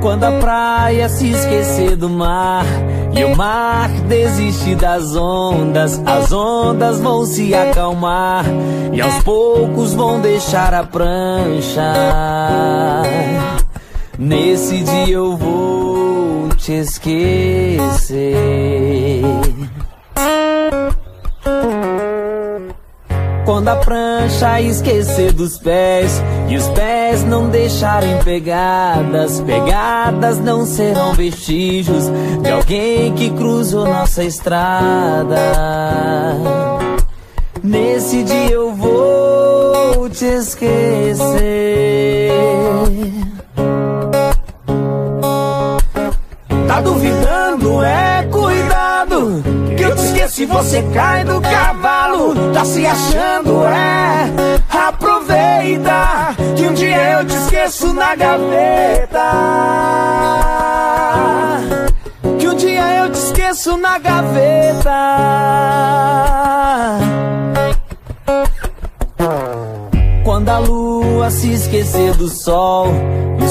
Quando a praia se esquecer do mar e o mar desiste das ondas, as ondas vão se acalmar e aos poucos vão deixar a prancha. Nesse dia eu vou te esquecer. Quando a prancha esquecer dos pés e os pés não deixarem pegadas, pegadas não serão vestígios de alguém que cruzou nossa estrada. Nesse dia eu vou te esquecer. Você cai do cavalo. Tá se achando? É aproveita que um dia eu te esqueço na gaveta. Que um dia eu te esqueço na gaveta. Quando a lua se esquecer do sol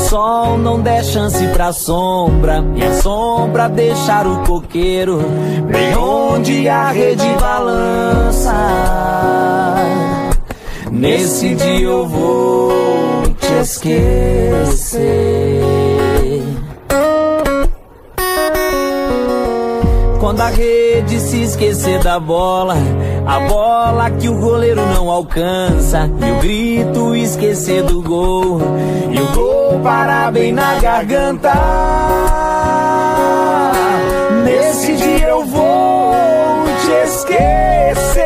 sol não der chance pra sombra. E a sombra deixar o coqueiro Bem onde a rede balança. Nesse dia eu vou te esquecer. Quando a rede se esquecer da bola, a bola que o goleiro não alcança, e o grito esquecer do gol, e o gol parar bem na garganta. Nesse dia eu vou te esquecer.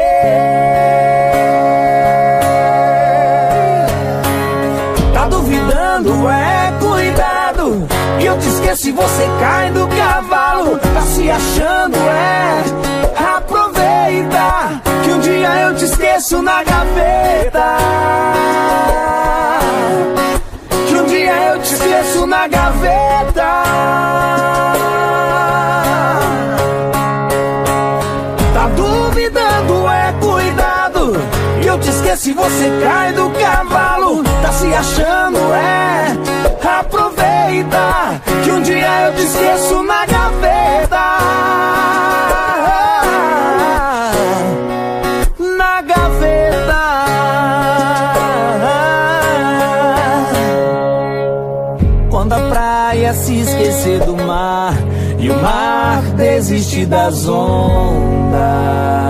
Tá duvidando? É cuidado. E eu te esqueço e você cai do cavalo. Tá se achando? É. na gaveta. Tá duvidando? É cuidado. Eu te esqueço e você cai do cavalo. Tá se achando? É. Aproveita. Que um dia eu te esqueço na gaveta. Praia se esquecer do mar e o mar desistir das ondas.